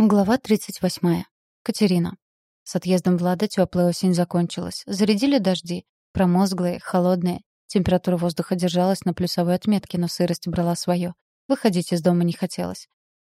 Глава 38. Катерина. С отъездом Влада теплая осень закончилась. Зарядили дожди. Промозглые, холодные. Температура воздуха держалась на плюсовой отметке, но сырость брала свое. Выходить из дома не хотелось.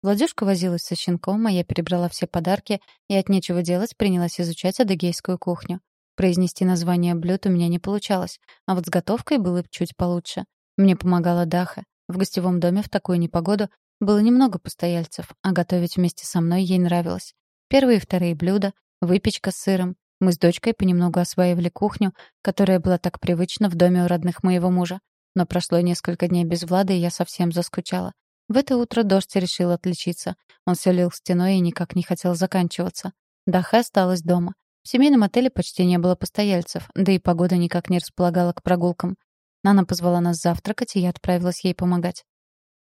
Владюшка возилась со щенком, а я перебрала все подарки и от нечего делать принялась изучать адыгейскую кухню. Произнести название блюд у меня не получалось, а вот с готовкой было чуть получше. Мне помогала Даха. В гостевом доме в такую непогоду было немного постояльцев, а готовить вместе со мной ей нравилось. Первые и вторые блюда, выпечка с сыром. Мы с дочкой понемногу осваивали кухню, которая была так привычна в доме у родных моего мужа. Но прошло несколько дней без Влада, и я совсем заскучала. В это утро дождь решил отличиться. Он все лил стеной и никак не хотел заканчиваться. Даха осталась дома. В семейном отеле почти не было постояльцев, да и погода никак не располагала к прогулкам. Нана позвала нас завтракать, и я отправилась ей помогать.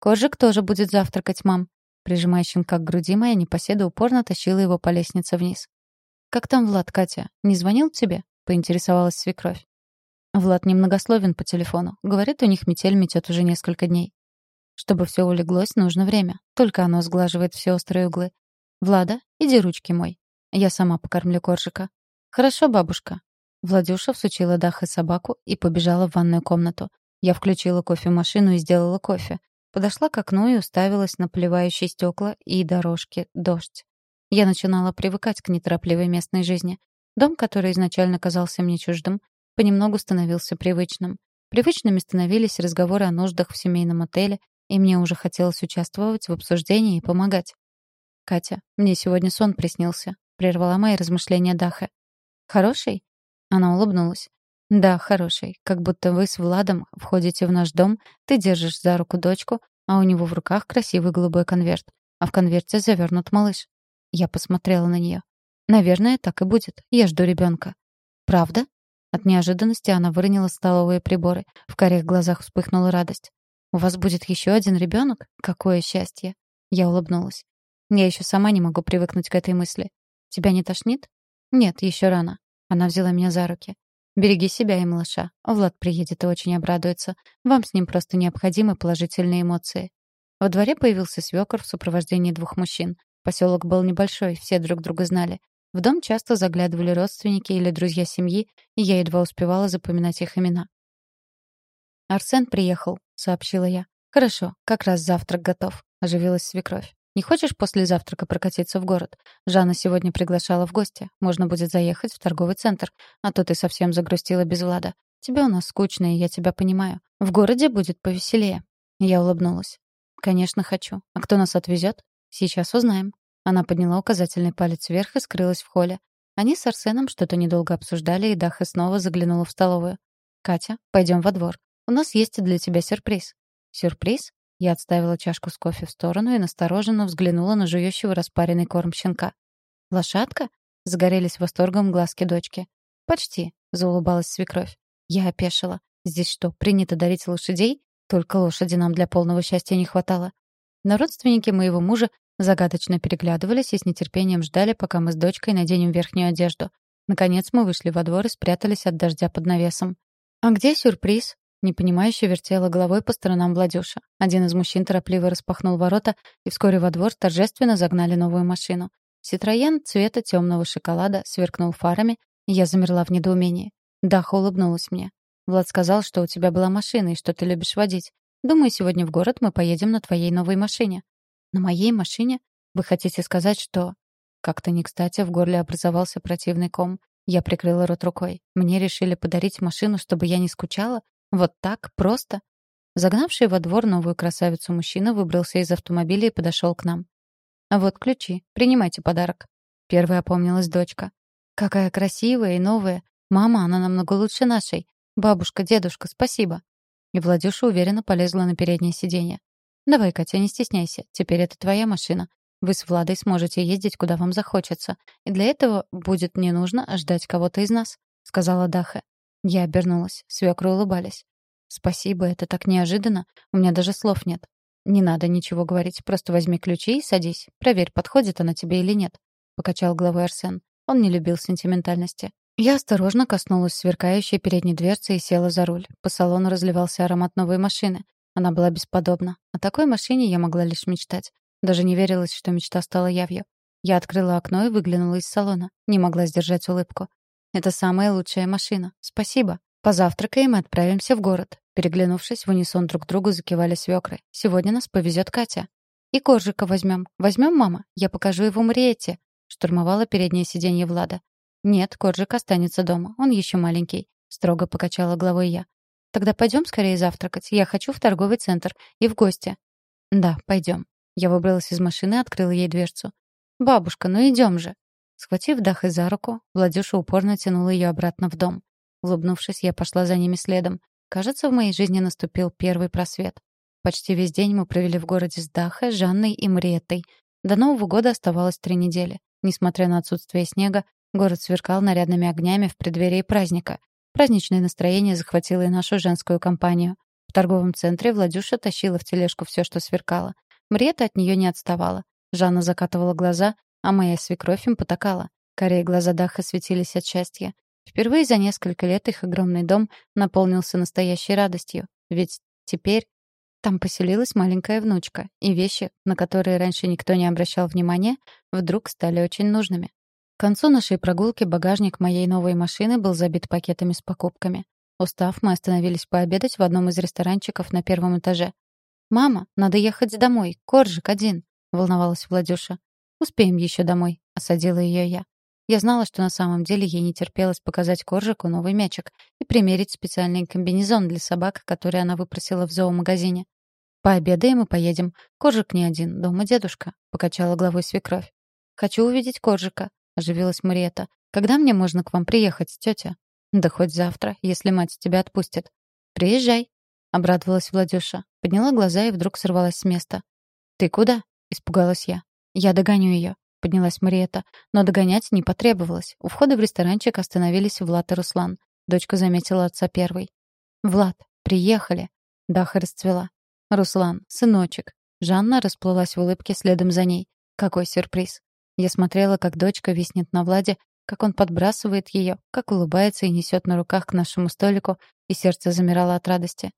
«Коржик тоже будет завтракать, мам». Прижимая щенка к груди, моя непоседа упорно тащила его по лестнице вниз. «Как там Влад, Катя? Не звонил тебе?» — поинтересовалась свекровь. Влад немногословен по телефону. Говорит, у них метель метет уже несколько дней. Чтобы все улеглось, нужно время. Только оно сглаживает все острые углы. «Влада, иди ручки мой. Я сама покормлю коржика». «Хорошо, бабушка». Владюша всучила Даха собаку и побежала в ванную комнату. Я включила кофемашину и сделала кофе. Подошла к окну и уставилась на поливающие стекла и дорожки дождь. Я начинала привыкать к неторопливой местной жизни. Дом, который изначально казался мне чуждым, понемногу становился привычным. Привычными становились разговоры о нуждах в семейном отеле, и мне уже хотелось участвовать в обсуждении и помогать. «Катя, мне сегодня сон приснился», — прервала мои размышления Даха. «Хороший?» Она улыбнулась. «Да, хороший. Как будто вы с Владом входите в наш дом, ты держишь за руку дочку, а у него в руках красивый голубой конверт, а в конверте завернут малыш». Я посмотрела на нее. «Наверное, так и будет. Я жду ребенка». «Правда?» От неожиданности она выронила столовые приборы. В карих глазах вспыхнула радость. «У вас будет еще один ребенок? Какое счастье!» Я улыбнулась. «Я еще сама не могу привыкнуть к этой мысли. Тебя не тошнит?» «Нет, еще рано». Она взяла меня за руки. Береги себя и малыша. Влад приедет и очень обрадуется. Вам с ним просто необходимы положительные эмоции. Во дворе появился свёкор в сопровождении двух мужчин. Поселок был небольшой, все друг друга знали. В дом часто заглядывали родственники или друзья семьи, и я едва успевала запоминать их имена. «Арсен приехал», — сообщила я. «Хорошо, как раз завтрак готов», — оживилась свекровь. Не хочешь после завтрака прокатиться в город? Жанна сегодня приглашала в гости. Можно будет заехать в торговый центр. А то ты совсем загрустила без Влада. Тебе у нас скучно, и я тебя понимаю. В городе будет повеселее». Я улыбнулась. «Конечно, хочу. А кто нас отвезет? Сейчас узнаем». Она подняла указательный палец вверх и скрылась в холле. Они с Арсеном что-то недолго обсуждали, и Даха снова заглянула в столовую. «Катя, пойдем во двор. У нас есть для тебя сюрприз». «Сюрприз?» Я отставила чашку с кофе в сторону и настороженно взглянула на жующего распаренный корм щенка. «Лошадка?» — загорелись восторгом глазки дочки. «Почти», — заулыбалась свекровь. Я опешила. «Здесь что, принято дарить лошадей? Только лошади нам для полного счастья не хватало». Но родственники моего мужа загадочно переглядывались и с нетерпением ждали, пока мы с дочкой наденем верхнюю одежду. Наконец мы вышли во двор и спрятались от дождя под навесом. «А где сюрприз?» Непонимающе вертела головой по сторонам Владюша. Один из мужчин торопливо распахнул ворота, и вскоре во двор торжественно загнали новую машину. Ситроен цвета темного шоколада сверкнул фарами, и я замерла в недоумении. Даха улыбнулась мне. «Влад сказал, что у тебя была машина и что ты любишь водить. Думаю, сегодня в город мы поедем на твоей новой машине». «На моей машине? Вы хотите сказать, что...» Как-то не кстати в горле образовался противный ком. Я прикрыла рот рукой. Мне решили подарить машину, чтобы я не скучала? Вот так, просто. Загнавший во двор новую красавицу мужчина выбрался из автомобиля и подошел к нам. «А вот ключи. Принимайте подарок». Первая опомнилась дочка. «Какая красивая и новая. Мама, она намного лучше нашей. Бабушка, дедушка, спасибо». И Владюша уверенно полезла на переднее сиденье. «Давай, Катя, не стесняйся. Теперь это твоя машина. Вы с Владой сможете ездить, куда вам захочется. И для этого будет не нужно ждать кого-то из нас», — сказала Даха. Я обернулась. Свекры улыбались. «Спасибо, это так неожиданно. У меня даже слов нет. Не надо ничего говорить, просто возьми ключи и садись. Проверь, подходит она тебе или нет», — покачал головой Арсен. Он не любил сентиментальности. Я осторожно коснулась сверкающей передней дверцы и села за руль. По салону разливался аромат новой машины. Она была бесподобна. О такой машине я могла лишь мечтать. Даже не верилось, что мечта стала явью. Я открыла окно и выглянула из салона. Не могла сдержать улыбку. «Это самая лучшая машина. Спасибо. Позавтракаем и отправимся в город». Переглянувшись, в унисон друг другу закивали свекры. «Сегодня нас повезет Катя». «И Коржика возьмем. Возьмем, мама? Я покажу его Мриете», — штурмовала переднее сиденье Влада. «Нет, Коржик останется дома. Он еще маленький», — строго покачала головой я. «Тогда пойдем скорее завтракать. Я хочу в торговый центр и в гости». «Да, пойдем». Я выбралась из машины и открыла ей дверцу. «Бабушка, ну идем же!» Схватив Дахой за руку, Владюша упорно тянула ее обратно в дом. Улыбнувшись, я пошла за ними следом. Кажется, в моей жизни наступил первый просвет. Почти весь день мы провели в городе с Дахой, Жанной и Мариеттой. До Нового года оставалось три недели. Несмотря на отсутствие снега, город сверкал нарядными огнями в преддверии праздника. Праздничное настроение захватило и нашу женскую компанию. В торговом центре Владюша тащила в тележку все, что сверкало. Мриета от нее не отставала. Жанна закатывала глаза, а моя свекровь им потакала. Корее глаза Даха светились от счастья. Впервые за несколько лет их огромный дом наполнился настоящей радостью. Ведь теперь там поселилась маленькая внучка, и вещи, на которые раньше никто не обращал внимания, вдруг стали очень нужными. К концу нашей прогулки багажник моей новой машины был забит пакетами с покупками. Устав, мы остановились пообедать в одном из ресторанчиков на первом этаже. «Мама, надо ехать домой. Коржик один», — волновалась Владюша. «Успеем еще домой», — осадила ее я. Я знала, что на самом деле ей не терпелось показать Коржику новый мячик и примерить специальный комбинезон для собак, который она выпросила в зоомагазине. «Пообедаем и поедем. Коржик не один, дома дедушка», — покачала головой свекровь. «Хочу увидеть Коржика», — оживилась Мариэта. «Когда мне можно к вам приехать, тетя?» «Да хоть завтра, если мать тебя отпустит». «Приезжай», — обрадовалась Владюша. Подняла глаза и вдруг сорвалась с места. «Ты куда?» — испугалась я. «Я догоню ее», — поднялась Мариэта. Но догонять не потребовалось. У входа в ресторанчик остановились Влад и Руслан. Дочка заметила отца первой. «Влад, приехали!» Даха расцвела. «Руслан, сыночек». Жанна расплылась в улыбке следом за ней. Какой сюрприз. Я смотрела, как дочка виснет на Владе, как он подбрасывает ее, как улыбается и несет на руках к нашему столику, и сердце замирало от радости.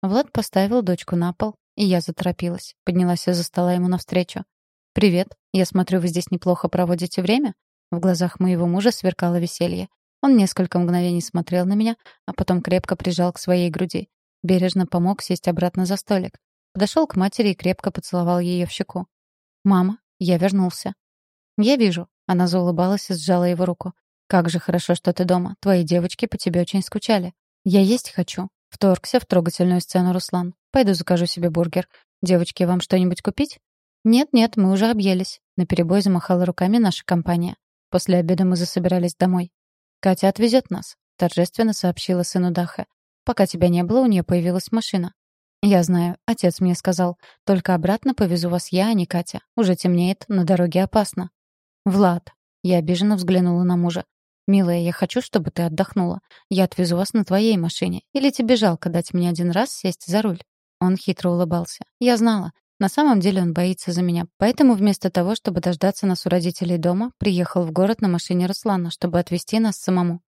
Влад поставил дочку на пол, и я заторопилась. Поднялась из-за стола ему навстречу. «Привет. Я смотрю, вы здесь неплохо проводите время?» В глазах моего мужа сверкало веселье. Он несколько мгновений смотрел на меня, а потом крепко прижал к своей груди. Бережно помог сесть обратно за столик. Подошел к матери и крепко поцеловал ее в щеку. «Мама, я вернулся». «Я вижу». Она заулыбалась и сжала его руку. «Как же хорошо, что ты дома. Твои девочки по тебе очень скучали. Я есть хочу. Вторгся в трогательную сцену Руслан. «Пойду закажу себе бургер. Девочки, вам что-нибудь купить?» «Нет-нет, мы уже объелись». Наперебой замахала руками наша компания. После обеда мы засобирались домой. «Катя отвезет нас», — торжественно сообщила сыну Даха. «Пока тебя не было, у нее появилась машина». «Я знаю, отец мне сказал. Только обратно повезу вас я, а не Катя. Уже темнеет, на дороге опасно». «Влад». Я обиженно взглянула на мужа. «Милая, я хочу, чтобы ты отдохнула. Я отвезу вас на твоей машине. Или тебе жалко дать мне один раз сесть за руль?» Он хитро улыбался. «Я знала. На самом деле он боится за меня. Поэтому вместо того, чтобы дождаться нас у родителей дома, приехал в город на машине Руслана, чтобы отвезти нас самому.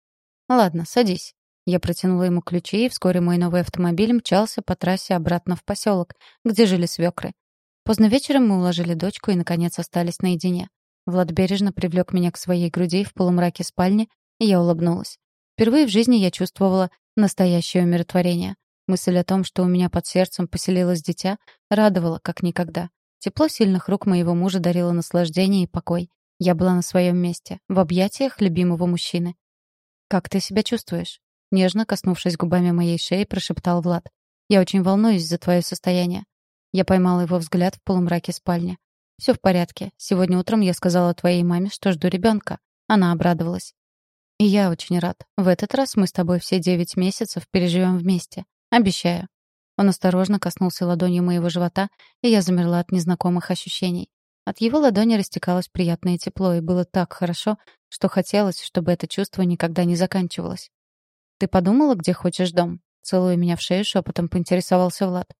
Ладно, садись». Я протянула ему ключи, и вскоре мой новый автомобиль мчался по трассе обратно в поселок, где жили свекры. Поздно вечером мы уложили дочку и, наконец, остались наедине. Влад бережно привлек меня к своей груди в полумраке спальни, и я улыбнулась. Впервые в жизни я чувствовала настоящее умиротворение. Мысль о том, что у меня под сердцем поселилось дитя, радовала как никогда. Тепло сильных рук моего мужа дарило наслаждение и покой. Я была на своем месте, в объятиях любимого мужчины. «Как ты себя чувствуешь?» Нежно коснувшись губами моей шеи, прошептал Влад. «Я очень волнуюсь за твое состояние». Я поймала его взгляд в полумраке спальни. Все в порядке. Сегодня утром я сказала твоей маме, что жду ребенка. Она обрадовалась. И я очень рад. В этот раз мы с тобой все девять месяцев переживем вместе. Обещаю. Он осторожно коснулся ладонью моего живота, и я замерла от незнакомых ощущений. От его ладони растекалось приятное тепло, и было так хорошо, что хотелось, чтобы это чувство никогда не заканчивалось. «Ты подумала, где хочешь дом?» Целуя меня в шею, шепотом поинтересовался Влад.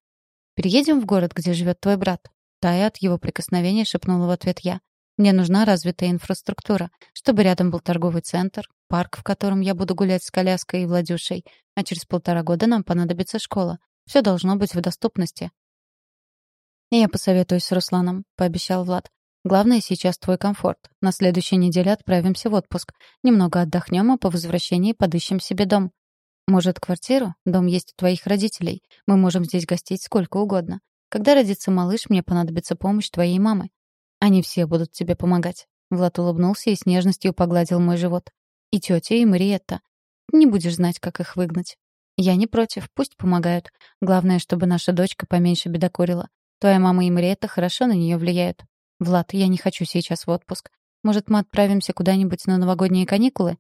«Переедем в город, где живет твой брат. Тая от его прикосновения шепнула в ответ я. «Мне нужна развитая инфраструктура, чтобы рядом был торговый центр, парк, в котором я буду гулять с коляской и Владюшей, а через полтора года нам понадобится школа. Все должно быть в доступности». «Я посоветуюсь с Русланом», — пообещал Влад. Главное сейчас твой комфорт. На следующей неделе отправимся в отпуск. Немного отдохнем, а по возвращении подыщем себе дом. Может, квартиру? Дом есть у твоих родителей. Мы можем здесь гостить сколько угодно. Когда родится малыш, мне понадобится помощь твоей мамы. Они все будут тебе помогать. Влад улыбнулся и с нежностью погладил мой живот. И тетя, и Мариетта. Не будешь знать, как их выгнать. Я не против, пусть помогают. Главное, чтобы наша дочка поменьше бедокурила. Твоя мама и Мариетта хорошо на нее влияют. «Влад, я не хочу сейчас в отпуск. Может, мы отправимся куда-нибудь на новогодние каникулы?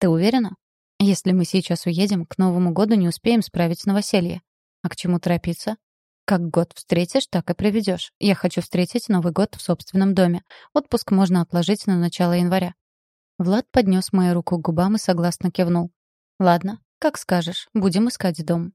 Ты уверена? Если мы сейчас уедем, к Новому году не успеем справить новоселье. А к чему торопиться? Как год встретишь, так и проведешь. Я хочу встретить Новый год в собственном доме. Отпуск можно отложить на начало января». Влад поднес мою руку к губам и согласно кивнул. «Ладно, как скажешь, будем искать дом».